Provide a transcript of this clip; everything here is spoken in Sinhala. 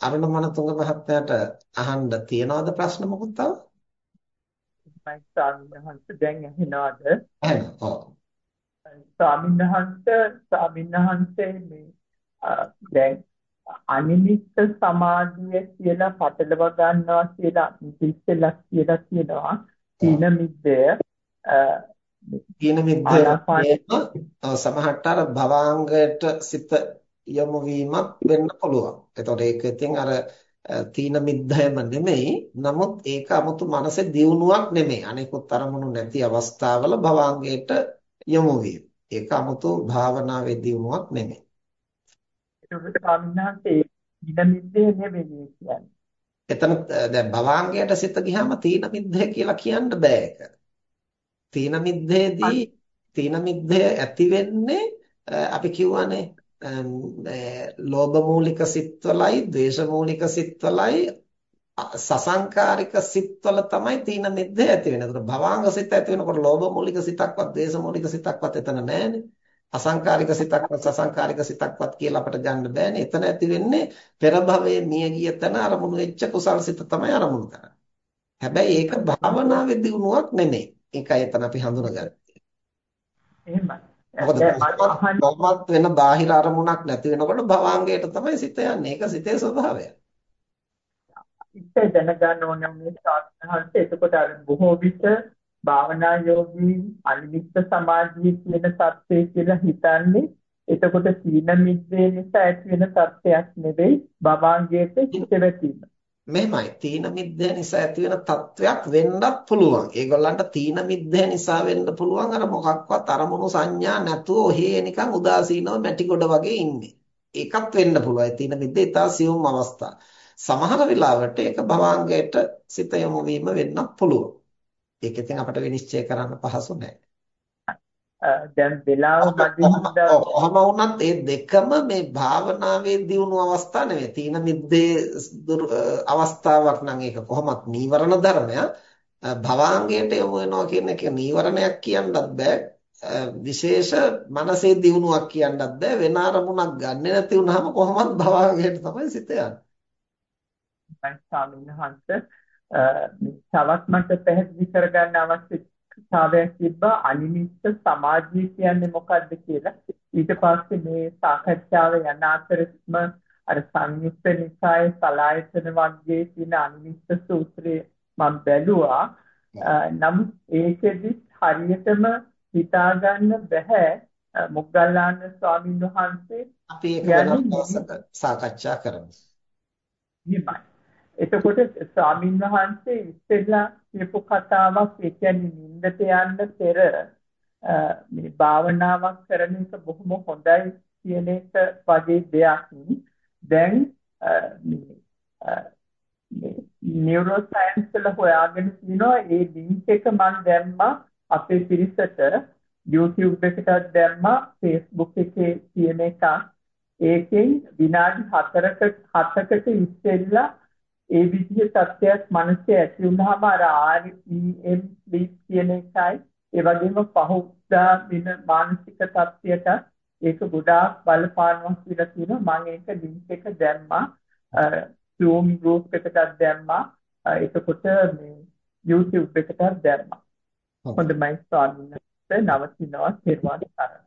අරුණ මනතුංග මහත්මයාට අහන්න තියනවද ප්‍රශ්න මොකුත් තව? මයි ස්වාමීන් වහන්සේ දැන් ඇහෙනවද? ඇහෙනවා. ඔව්. ස්වාමීන් වහන්සේ ස්වාමීන් වහන්සේ මේ දැන් අනිමිත්ත සමාධිය කියලා පටලව ගන්නවා කියලා ඉතිස්සෙල්ලා කියලා කියනවා. තීන මිද්දය තීන මිද්දය සමහරට අර භවාංගයට සිත යොමු වීමක් වෙන්න පුළුවන්. එතකොට ඒක ඉතින් අර තීන මිද්දයම නෙමෙයි. නමුත් ඒක 아무තු මනසේ දියුණුවක් නෙමෙයි. අනිකුත් අරමුණු නැති අවස්ථාවල භවංගයට යොමු වීම. ඒක 아무තු භාවනාවේ දියුණුවක් නෙමෙයි. එතකොට ස්වාමීන් නිදමිද්දේ නෙමෙයි කියන්නේ. එතන දැන් භවාංගයට සිත ගියාම තීන මිද්දේ කියලා කියන්න බෑ ඒක. තීන මිද්දේදී තීන මිද්දේ ඇති වෙන්නේ අපි කියවනේ ලෝභ මූලික සිත්වලයි ද්වේෂ මූලික සිත්වලයි සසංකාරික සිත්වල තමයි තීන මිද්ද ඇති වෙන්නේ. ඒතර භවාංග සිත් ඇති වෙනකොට ලෝභ මූලික සිතක්වත් ද්වේෂ මූලික සිතක්වත් එතන නැහැනේ. අසංකාරික සිතක්වත් සසංකාරික සිතක්වත් කියලා අපිට ගන්න බෑනේ. එතන ඇති වෙන්නේ පෙර භවයේ මිය ගිය තැන අරමුණු වෙච්ච කුසල් සිත තමයි අරමුණු කරන්නේ. හැබැයි ඒක භාවනාවේ දියුණුවක් නෙමෙයි. ඒකයි එතන අපි හඳුනගන්නේ. එහෙමයි. මොකද කොහොමත් වෙන බාහිර අරමුණක් නැති වෙනකොට භවාංගයට තමයි සිත යන්නේ. ඒක සිතේ ස්වභාවය. ඉතින් දැනගන්න ඕනේ මේ සාධනහල්ට එතකොට අර බොහෝ විට භාවනා යෝගී අනිමිත්ත සමාධිය කියන தත්ත්වය කියලා හිතන්නේ එතකොට සීන මිද්දේ නිසා ඇති වෙන தත්ත්වයක් නෙවෙයි භවාංගයට හිත වැටීම. මෙහෙමයි තීන මිද්දේ නිසා ඇති වෙන තත්වයක් වෙන්නත් පුළුවන්. ඒගොල්ලන්ට තීන මිද්දේ නිසා වෙන්න පුළුවන් අර මොකක්වත් අරමුණු සංඥා නැතුව ඔහේ නිකන් උදාසීනව මැටි ගොඩ වගේ ඉන්නේ. ඒකත් වෙන්න පුළුවන්. ඒ තීන මිද්දේ ඉතා සියුම් අවස්ථා. සමහර වෙලාවට ඒක භවාංගයට සිත යොමු වීම වෙන්නත් පුළුවන්. ඒක ඉතින් අපිට විනිශ්චය කරන්න පහසු නෑ. දැන් වෙලාව මැදින්දා කොහොම වුණත් මේ දෙකම මේ භාවනාවේ දියුණු අවස්ථා නෙවෙයි. තීන මිද්දේ අවස්ථාවක් නම් ඒක කොහොමත් නීවරණ ධර්මයක්. භවාංගයට යොමු වෙනවා කියන එක නීවරණයක් කියන්නත් බෑ. විශේෂ මනසේ දියුණුවක් කියන්නත් බෑ. වෙන අරමුණක් ගන්නෙ නැති වුනහම කොහොමත් භවාංගයට තමයි සිත යන්නේ. තවත් මට පැහැදිලි කරගන්න අවශ්‍ය සාවයක් තිබ්බා. අනිමිත්ත සමාධිය කියන්නේ මොකක්ද කියලා. ඊට පස්සේ මේ සාකච්ඡාව යන අතරම අර සංයුක්ත නිකායේ සලායතන වර්ගයේ තියෙන අනිමිත්ත සූත්‍රය මම බැලුවා. නමුත් ඒකෙදි හරියටම හිතා ගන්න බෑ මොග්ගල්ලාන ස්වාමීන් වහන්සේ අපි ඒක වෙනත් සාකච්ඡා කරමු. එතකොට ස්වාමින් වහන්සේ ඉස්සෙල්ලා කියපු කතාවක් ඒ කියන්නේ නිින්දට යන්න පෙර මේ භාවනාවක් කරන එක බොහොම හොඳයි කියන එක වගේ දෙයක්. දැන් මේ නියුරෝසයන්ස් වල හොයාගෙන තිනවා. ඒ ලින්ක් එක මම දැම්මා අපේ පිරිසට. YouTube එකටත් දැම්මා Facebook එකේ තියෙන එක ඒකෙන් විනාඩි 4කට 7කට ඉස්සෙල්ලා ඒ විදිහේ තත්ත්වයක් මනසේ ඇති වුනහම අර REM sleep කියන එකයි. ඒ වගේම පහුදා දින මානසික තත්ත්වයට ඒක ගොඩාක් බලපානවා කියලා කියනවා. මම ඒක ලින්ක් එක දැම්මා. Zoom group එකකට දැම්මා. එතකොට මේ YouTube එකකට දැම්මා. හොඳයි ස්වාමීන් වහන්සේ. නවතිනවා. පෙරවන් කරා